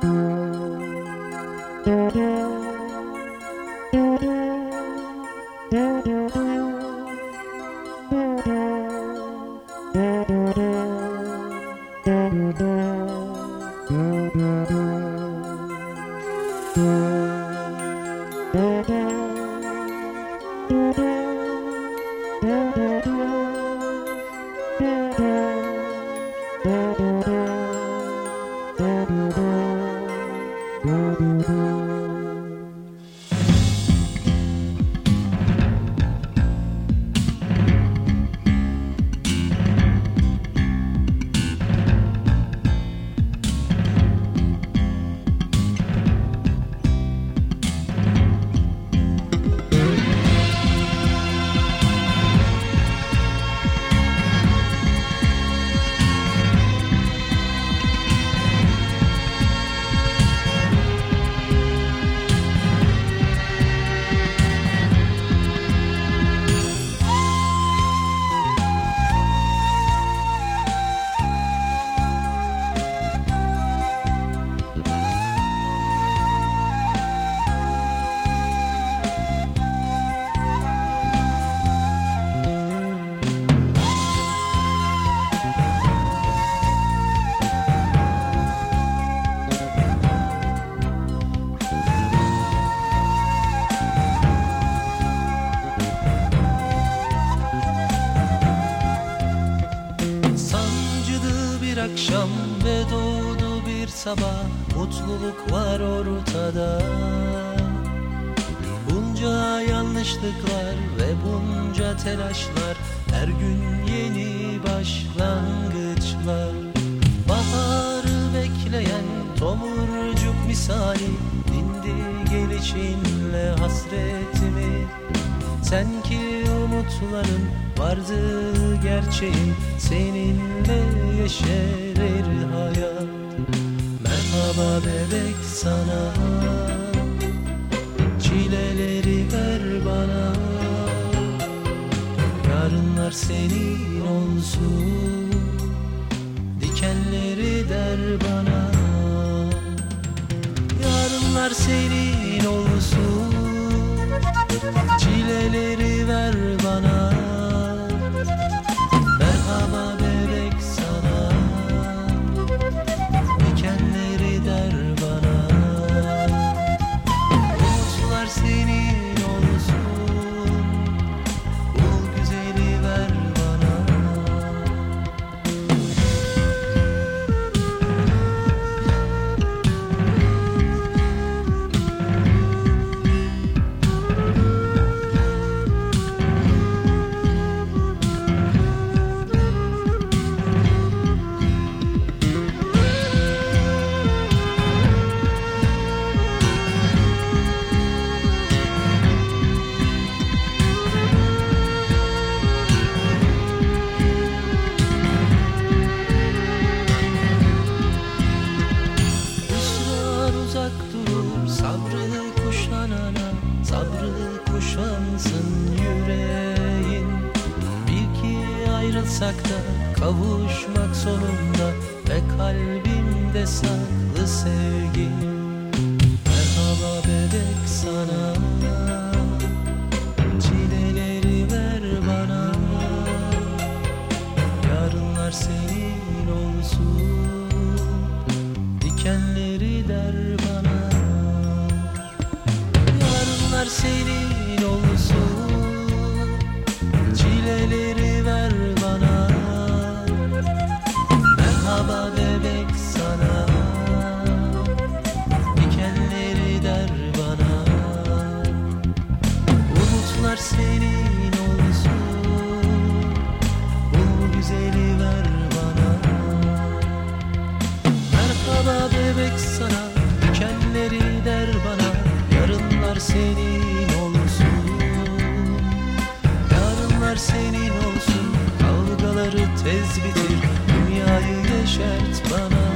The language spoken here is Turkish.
Sancılı bir akşam ve doğdu bir sabah Mutluluk var ortada. Bunca yanlışlıklar ve bunca telaşlar Her gün yeni başlangıçlar. Baharı bekleyen tomurcuk misali Dindi gelişinle hasretimi. Sen ki umutlarım vardı gerçeğin Seninle yeşerir hayat. Merhaba bebek sana Çileleri ver bana. Yarınlar senin olsun Dikenleri der bana. Yarınlar senin kuşansın yüreğin. Bil ki ayrılsak da kavuşmak sonunda Ve kalbimde saklı sevgin. Merhaba bebek sana. Çileleri ver bana. Yarınlar senin olsun. Dikenleri der bana. Yarınlar senin senin olsun. Kavgaları tez bitir Dünyayı yeşert bana